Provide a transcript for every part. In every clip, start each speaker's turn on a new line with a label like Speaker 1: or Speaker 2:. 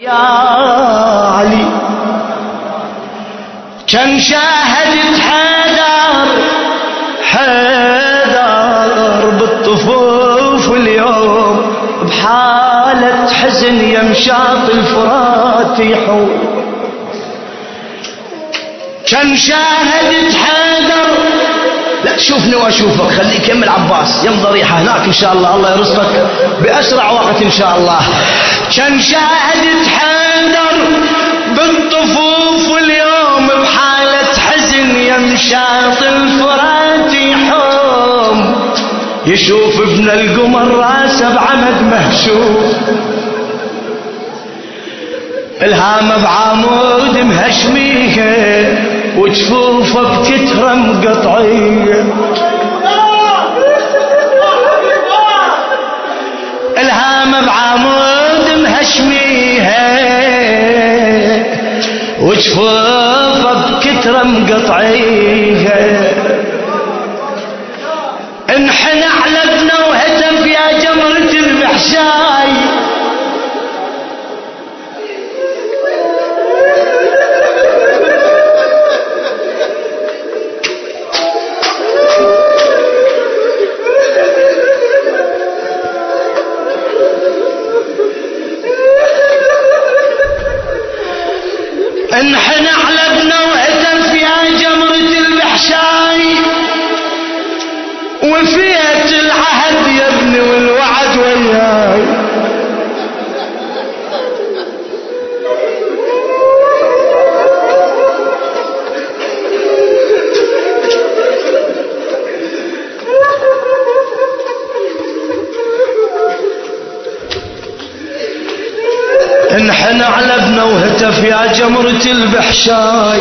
Speaker 1: يا علي كم شاهدت حيدر حيدر بالطفوف اليوم بحالة حزن يمشاط الفرات يحوم كم شاهدت حيدر لا شوفني واشوفك خليك يم العباس. يم ضريحه هناك إن شاء الله. الله يرزقك بأسرع وقت إن شاء الله. كم شاهدت حيدر بالطفوف اليوم بحالة حزن يمشاط الفرات يحوم. يشوف ابن القمر راسه بعمد مهشوم. الهامه بعمود مهشميه وجفوفه بكتره مقطعيه الهامه بعمود مهشميه وجفوفه بكتره مقطعيه انحنى على ابنه وهتف يا جمرة البحشاي وفيت انحنى على ابنه وهتف يا جمرة البحشاي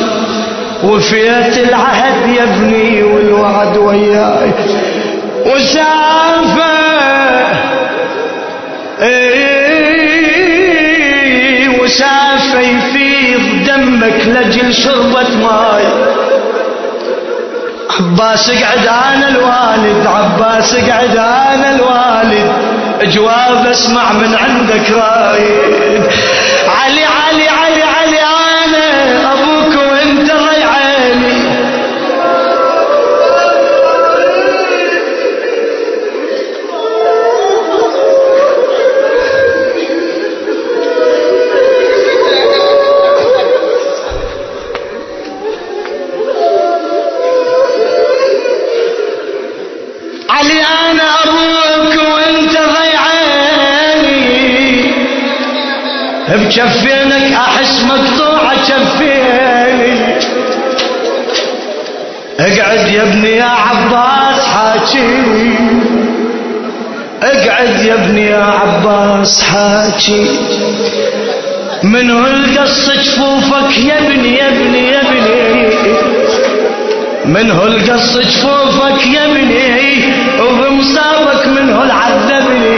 Speaker 1: وفيت العهد يا ابني والوعد وياي. وسافة إيه وسافة يفيض دمك لجل شربة ماي. عباس اقعد أنا الوالد عباس اقعد أنا الوالد. جواب اسمع من عندك رايد. بجفينك أحس مقطوعه جفيني اقعد يا ابني يا عباس حاكي. اقعد يا ابني يا عباس حاكي. من القص جفوفك يا ابني يا ابني يا ابني؟ من هو القص جفوفك يا ابني؟ وبمصابك من هو العذبني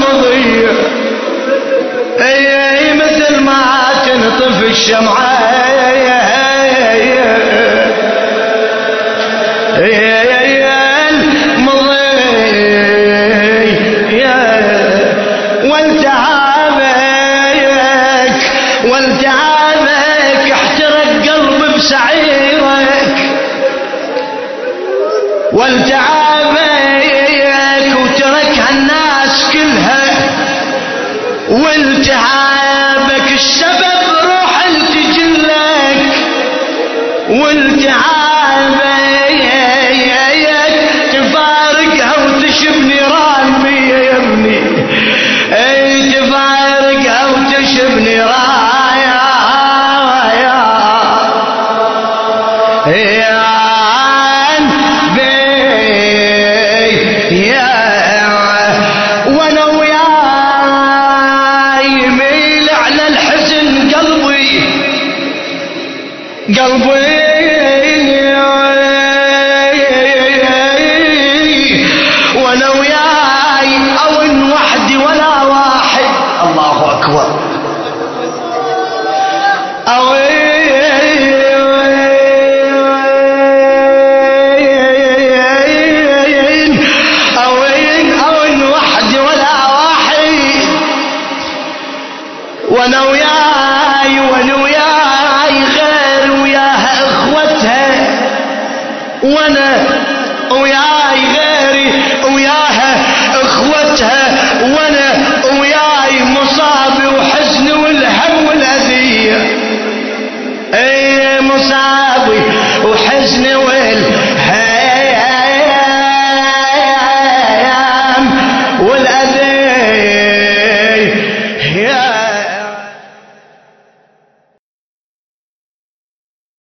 Speaker 1: المضية أي مثل ما تنطف الشمعة. احترق قلبي بسعيرك. والتعابك وتركها الناس كلها والتعابك السبب وأنا وياي وأنا وياي غير وياها اخوتها وأنا وياي غير